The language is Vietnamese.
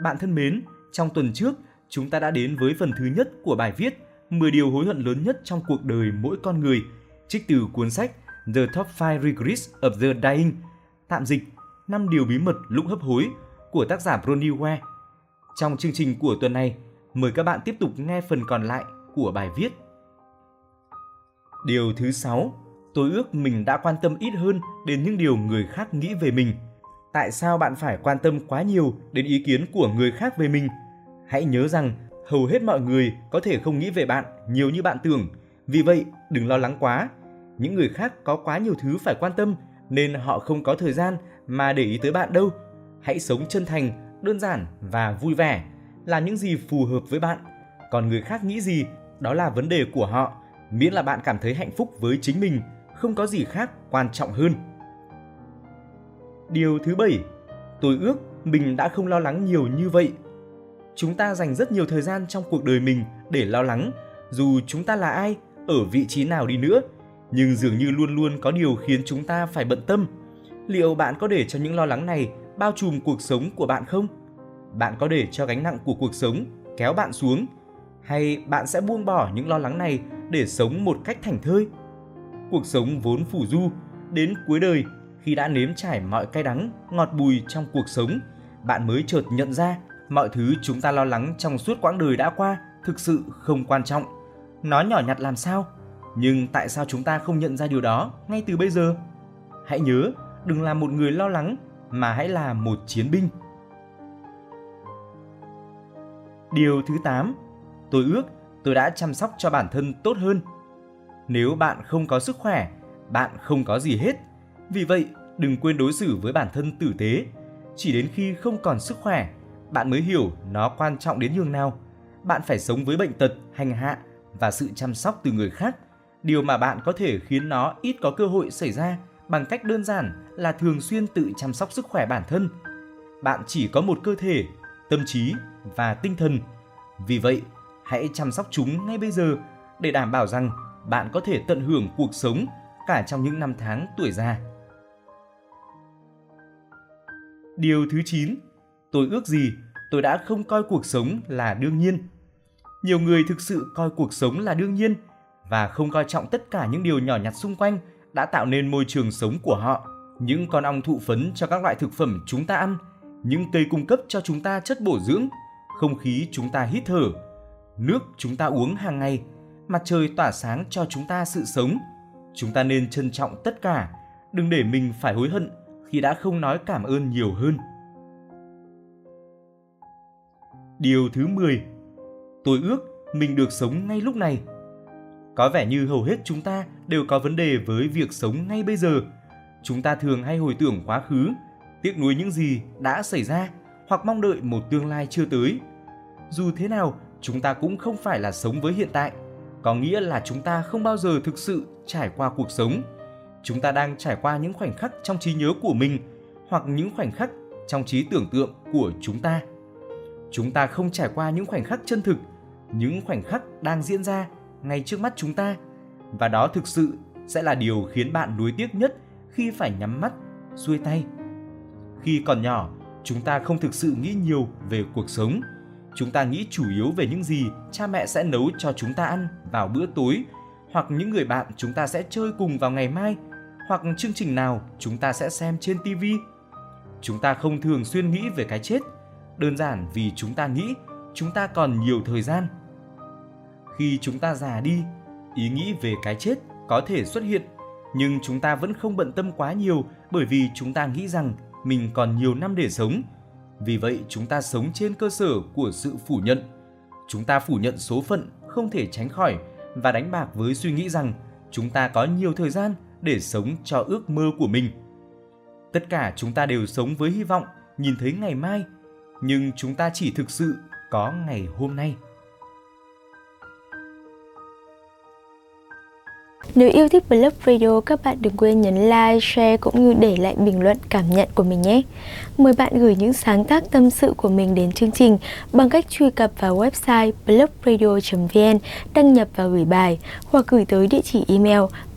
Bạn thân mến, trong tuần trước, chúng ta đã đến với phần thứ nhất của bài viết 10 điều hối hận lớn nhất trong cuộc đời mỗi con người, trích từ cuốn sách The Top 5 Regrets of the Dying, tạm dịch 5 điều bí mật lúc hấp hối của tác giả Bronnie Ware. Trong chương trình của tuần này, mời các bạn tiếp tục nghe phần còn lại của bài viết. Điều thứ 6, tôi ước mình đã quan tâm ít hơn đến những điều người khác nghĩ về mình. Tại sao bạn phải quan tâm quá nhiều đến ý kiến của người khác về mình? Hãy nhớ rằng hầu hết mọi người có thể không nghĩ về bạn nhiều như bạn tưởng. Vì vậy, đừng lo lắng quá. Những người khác có quá nhiều thứ phải quan tâm nên họ không có thời gian mà để ý tới bạn đâu. Hãy sống chân thành, đơn giản và vui vẻ, là những gì phù hợp với bạn. Còn người khác nghĩ gì, đó là vấn đề của họ, miễn là bạn cảm thấy hạnh phúc với chính mình, không có gì khác quan trọng hơn. Điều thứ bảy, tôi ước mình đã không lo lắng nhiều như vậy. Chúng ta dành rất nhiều thời gian trong cuộc đời mình để lo lắng, dù chúng ta là ai, ở vị trí nào đi nữa, nhưng dường như luôn luôn có điều khiến chúng ta phải bận tâm. Liệu bạn có để cho những lo lắng này bao trùm cuộc sống của bạn không? Bạn có để cho gánh nặng của cuộc sống kéo bạn xuống hay bạn sẽ buông bỏ những lo lắng này để sống một cách thảnh thơi? Cuộc sống vốn phủ du, đến cuối đời khi đã nếm trải mọi cay đắng, ngọt bùi trong cuộc sống, bạn mới chợt nhận ra mọi thứ chúng ta lo lắng trong suốt quãng đời đã qua thực sự không quan trọng. Nó nhỏ nhặt làm sao? Nhưng tại sao chúng ta không nhận ra điều đó ngay từ bây giờ? Hãy nhớ, đừng là một người lo lắng mà hãy là một chiến binh. Điều thứ 8, tôi ước tôi đã chăm sóc cho bản thân tốt hơn. Nếu bạn không có sức khỏe, bạn không có gì hết. Vì vậy, đừng quên đối xử với bản thân tử tế. Chỉ đến khi không còn sức khỏe, bạn mới hiểu nó quan trọng đến nhường nào. Bạn phải sống với bệnh tật, hành hạ và sự chăm sóc từ người khác, điều mà bạn có thể khiến nó ít có cơ hội xảy ra bằng cách đơn giản là thường xuyên tự chăm sóc sức khỏe bản thân. Bạn chỉ có một cơ thể, tâm trí và tinh thần. Vì vậy, hãy chăm sóc chúng ngay bây giờ để đảm bảo rằng bạn có thể tận hưởng cuộc sống cả trong những năm tháng tuổi già. Điều thứ 9, tôi ước gì tôi đã không coi cuộc sống là đương nhiên. Nhiều người thực sự coi cuộc sống là đương nhiên và không coi trọng tất cả những điều nhỏ nhặt xung quanh đã tạo nên môi trường sống của họ. Những con ong thụ phấn cho các loại thực phẩm chúng ta ăn, những cây cung cấp cho chúng ta chất bổ dưỡng, không khí chúng ta hít thở, nước chúng ta uống hàng ngày, mặt trời tỏa sáng cho chúng ta sự sống. Chúng ta nên trân trọng tất cả, đừng để mình phải hối hận khi đã không nói cảm ơn nhiều hơn. Điều thứ 10. Tôi ước mình được sống ngay lúc này. Có vẻ như hầu hết chúng ta đều có vấn đề với việc sống ngay bây giờ. Chúng ta thường hay hồi tưởng quá khứ, tiếc nuối những gì đã xảy ra hoặc mong đợi một tương lai chưa tới. Dù thế nào, chúng ta cũng không phải là sống với hiện tại, có nghĩa là chúng ta không bao giờ thực sự trải qua cuộc sống. Chúng ta đang trải qua những khoảnh khắc trong trí nhớ của mình hoặc những khoảnh khắc trong trí tưởng tượng của chúng ta. Chúng ta không trải qua những khoảnh khắc chân thực, những khoảnh khắc đang diễn ra ngay trước mắt chúng ta và đó thực sự sẽ là điều khiến bạn nuối tiếc nhất khi phải nhắm mắt, xuôi tay. Khi còn nhỏ, chúng ta không thực sự nghĩ nhiều về cuộc sống. Chúng ta nghĩ chủ yếu về những gì cha mẹ sẽ nấu cho chúng ta ăn vào bữa tối hoặc những người bạn chúng ta sẽ chơi cùng vào ngày mai hoặc chương trình nào chúng ta sẽ xem trên TV. Chúng ta không thường xuyên nghĩ về cái chết, đơn giản vì chúng ta nghĩ chúng ta còn nhiều thời gian. Khi chúng ta già đi, ý nghĩ về cái chết có thể xuất hiện, nhưng chúng ta vẫn không bận tâm quá nhiều bởi vì chúng ta nghĩ rằng mình còn nhiều năm để sống. Vì vậy, chúng ta sống trên cơ sở của sự phủ nhận. Chúng ta phủ nhận số phận không thể tránh khỏi và đánh bạc với suy nghĩ rằng chúng ta có nhiều thời gian để sống cho ước mơ của mình. Tất cả chúng ta đều sống với hy vọng nhìn thấy ngày mai, nhưng chúng ta chỉ thực sự có ngày hôm nay. Nếu yêu thích Blog Radio, các bạn đừng quên nhấn like, share cũng như để lại bình luận cảm nhận của mình nhé. Mời bạn gửi những sáng tác tâm sự của mình đến chương trình bằng cách truy cập vào website blogradio.vn, đăng nhập và gửi bài hoặc gửi tới địa chỉ email